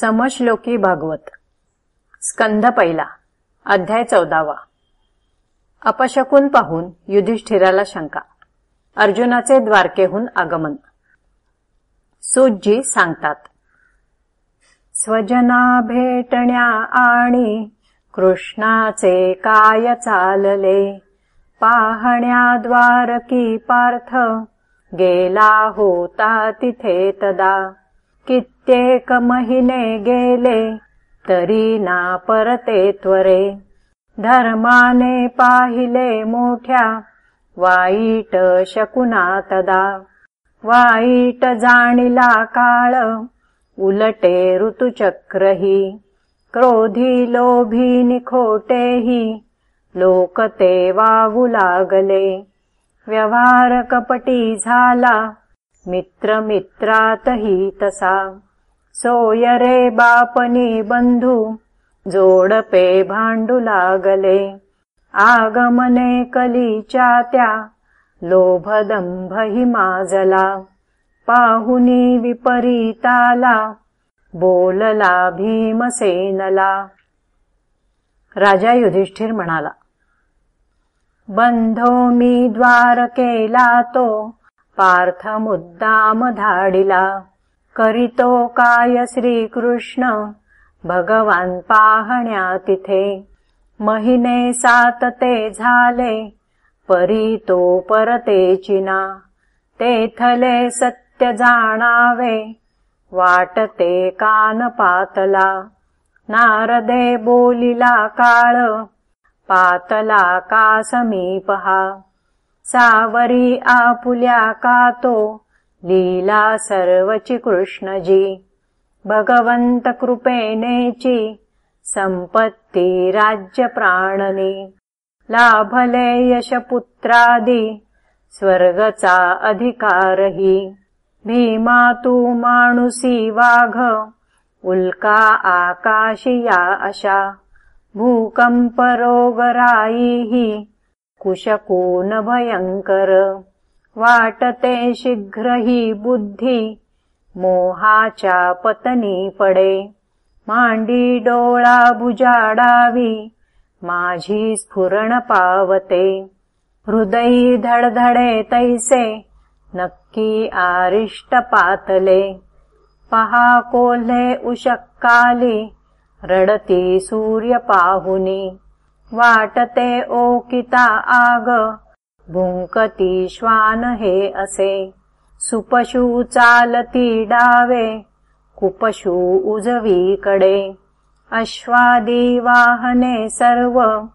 समश्लोकी भागवत. स्कंध पहिला अध्याय चौदावा. अपशकून पाहून युधिष्ठिराला शंका. अर्जुनाचे द्वारकेहून आगमन. सुजी सांगतात स्वजना भेटण्या आणि कृष्णाचे काय चालले? पाहण्या द्वारकी पार्थ गेला होता तिथे तदा. कित्येक महिने गेले तरी ना परते त्वरे. धर्माने पाहिले मोठ्या वाईट शकुना तदा. वाईट जाणिला काळ उलटे ते वागू लागले. व्यवहार कपटी झाला मित्र मित्रातही तसा सोय रे बापनी बंधू जोडपे भांडू लागले. आगमने कलीच्या त्या लोभदंभही माजला. पाहुनी विपरीताला बोलला भीमसेनला राजा युधिष्ठिर म्हणाला बंधो मी द्वार केला तो पार्थ मुद्दाम धाडिला. करितो काय श्रीकृष्ण? भगवान पाहण्या तिथे झाले परी तो परते चिना तेथले सत्य जाणावे वाटते कान पातला नारदे बोलिला काळ पातला का समीपहा सावरी आपुल्या कातो लीला सर्वची कृष्णजी भगवंत कृपेनेची संपत्ती राज्य प्राणनी लाभले यशपुत्रादी स्वर्गचा अधिकारही। भीमा तू माणुसी वाघ उल्का आकाशिया अशा भूकंप रोगराईही कुशकून भयंकर वाटते शीघ्र ही बुद्धी मोहाच्या पतनी पडे. मांडी डोळा भुजाडावी माझी स्फुरण पावते. हृदयी धडधडे तैसे नक्की आरिष्ट पातले. पहा कोल्हे उशक्काली रडती सूर्य पाहुनी. वाटते ओकिता आग भुंकती श्वान हे असे। सुपशु चालती डावे कुपशु उजवीकडे। अश्वादी वाहने सर्व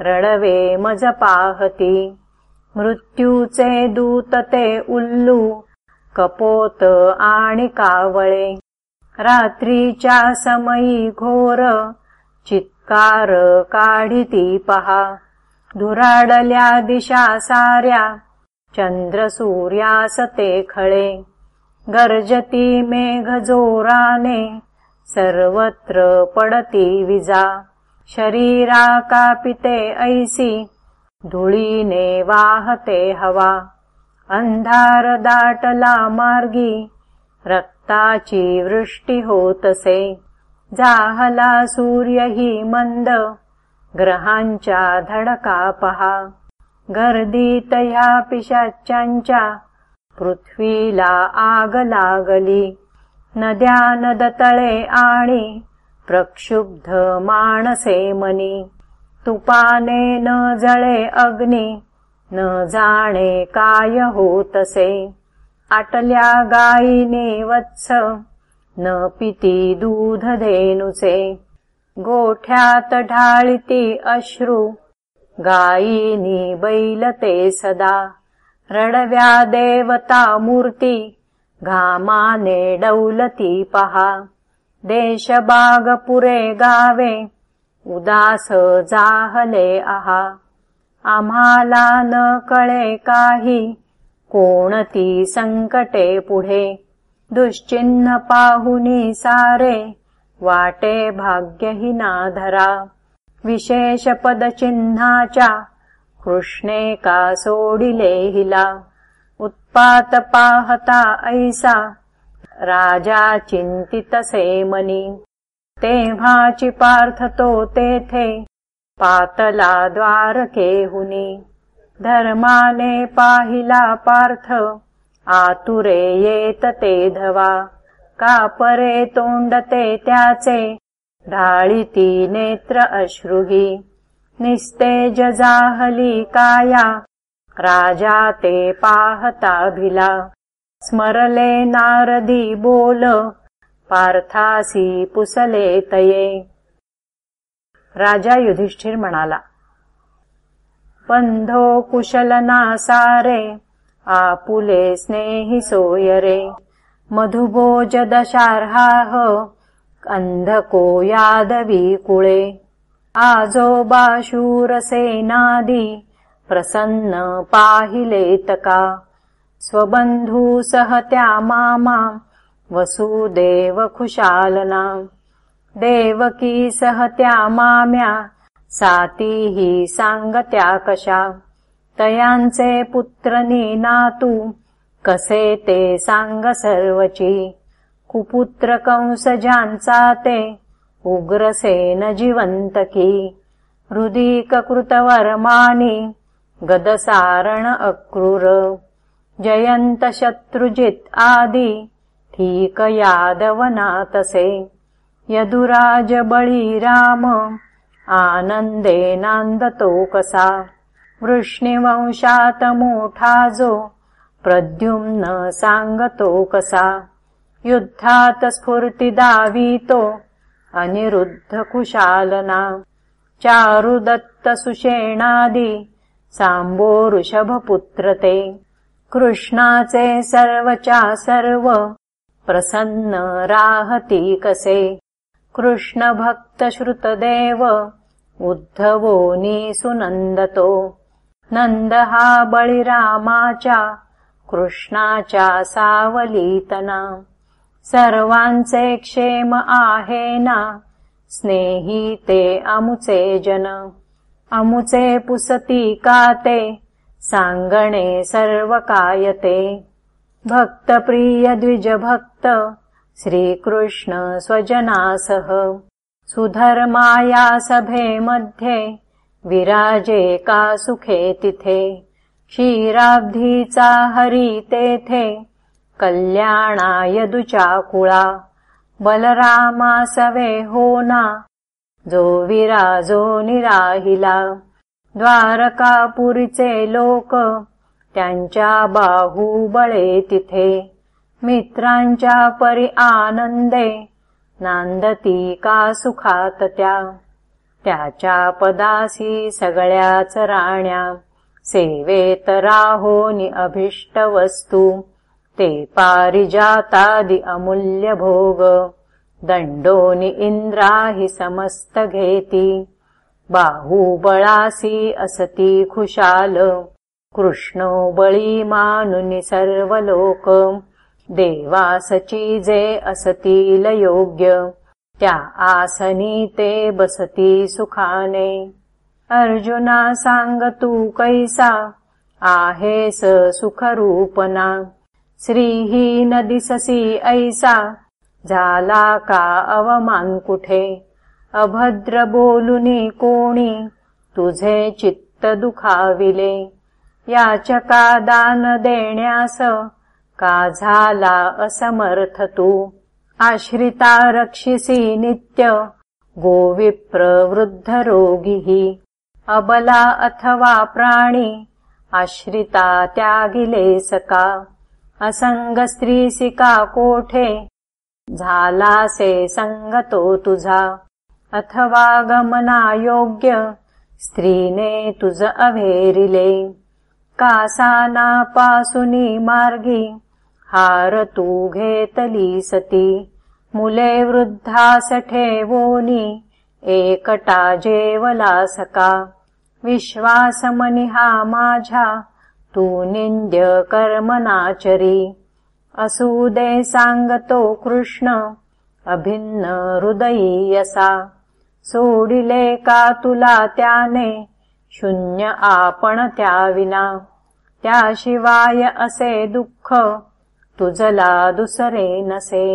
रडवे मज पाहती। मृत्यूचे दूत ते उल्लू कपोत आणि कावळे। रात्रीच्या समयी घोर चित कार काढिती पहा धुराडल्या दिशा साऱ्या चंद्र सूर्यासते गर्जती मेघ जोराने सर्वत्र पडती विजा शरीरा कापिते ऐसी धुळीने वाहते हवा अंधार दाटला मार्गी रक्ताची वृष्टी होतसे जाहला सूर्य ही मंद ग्रहांच्या धडका पहा गर्दीत ह्या पिशाच्यांच्या पृथ्वीला आग लागली नद्या नदतळे आणि प्रक्षुब्ध माणसे मनी। तुपाने न जळे अग्नी न जाणे काय होतसे। आटल्या गायीने वत्स न पिती दूध धेनुचे गोठ्यात ढाळिती अश्रू गायीनी बैलते सदा। रडव्या देवता मूर्ती घामाने डौलती पहा। देशबाग पुरे गावे उदास जाहले आहा आम्हाला न कळे काही कोणती संकटे पुढे? दुश्चिन्ह पाहुनी सारे वाटे भाग्यहीनाधरा। विशेष पदचिन्हाच्या कृष्णे का सोडिले हिला। उत्पात पाहता ऐसा। राजा चिन्तितसे मनी तेव्हाची पार्थतो तेथे। पातला द्वारके हुनी धर्माने पाहिला पार्थ। आतुरे येत ते धवा कापरे तोंडते त्याचे. ढाळीती नेत्र अश्रुही. निस्तेज जाहली काया. राजा ते पाहता भिला. स्मरले नारदी बोल. पार्थासी पुसले तये. राजा युधिष्ठिर म्हणाला पंधो कुशलना सारे आपुले स्नेही सोयरे. मधुभोज दशार्हाह अंधको यादवी कुळे आजोबाशूरसेनादी प्रसन्न पाहिलेतका स्वबन्धू सहत्या मामा वसुदेव खुशालना। देवकी सहत्या माम्या सातीही सांगत्या कशा। तयांचे पुत्रनी नातू कसे ते सांग सर्वची. कुपुत्र कंस ज्यांचा ते उग्रसेन जिवंतकी हृदीकृतवर्माणि गदसारण अक्रूर. जयन्त शत्रुजित् आदि ठीक यादवनातसे यदुराज बळीराम आनन्देनान्दतोकसा वृष्णिवंशात मोठाजो प्रद्युम्न साङ्गतोकसा युद्धात् स्फूर्तिदावीतो अनिरुद्धकुशालना। चारुदत्तसुषेणादि साम्बोरुषभपुत्रते। कृष्णाचे सर्वचा सर्व प्रसन्न राहतीकसे कृष्णभक्तश्रुतदेव उद्धवो सुनन्दतो नन्दहा बलिरामाचा कृष्णाचा सावलीतना सर्वांचे क्षेम आहेना स्नेही ते अमुचे जन। अमुचे पुसती काते साङ्गणे सर्वकायते। भक्तप्रिय द्विजभक्त श्रीकृष्ण स्वजनासह। सुधर्माया सभे मध्ये विराजे का सुखे तिथे क्षीराब्धीचा हरी तेथे कल्याणाय दुचाकुळा बलरामा सवे होना जो विराजो निराहिला द्वारकापुरीचे लोक त्यांच्या बाहुबळे तिथे मित्रांच्या परी आनंदे नांदती का सुखात त्या त्याच्या पदासी सगळ्याच राण्या सेवेत राहोनी अभिष्ट वस्तू ते पारिजातादि अमूल्य भोग दण्डोनि इन्द्राहि समस्त घेति बाहुबलासी असति खुशाल। कृष्णो बळीमानुनि सर्वलोक। देवासचीजे असतील योग्य त्या आसनी ते बसती सुखाने अर्जुना सांग तू कैसा आहेस सुखरूपना? श्रीहीन दिससी ऐसा झाला का अवमान कुठे? अभद्र बोलुनी कोणी तुझे चित्त दुखाविले? याचका दान देण्यास का झाला असमर्थ तू? आश्रिता रक्षिसी नित्य गोविप्रवृद्ध रोगी अबला अथवा प्राणी आश्रिता त्यागिले सका असंग कोठे झालासे संगतो तुझा अथवा गमना योग्य स्त्रीने तुझ अभेरिले कासाना पासुनी मार्गी हार तू घेतली सती मुले वृद्धास ठेवोनी एकटा जेवला सका विश्वासमनिहा माझा तू निंद्य कर्मनाचरी। असूदे सांगतो कृष्ण अभिन्न हृदयीयसा सोडिले का तुला त्याने शून्य आपण विना त्याशिवाय असे दुःख तुजला दुसरे नसे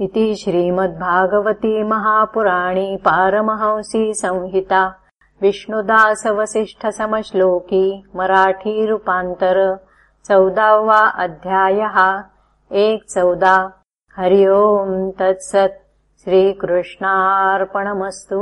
इति श्रीमद्भागवती महापुराणी पारमहंसी संहिता विष्णुदासवसिष्ठसमश्लोकी मराठीरूपान्तर चौदावा अध्यायः एक चौदा। हरि ओम् तत्सत्। श्रीकृष्णार्पणमस्तु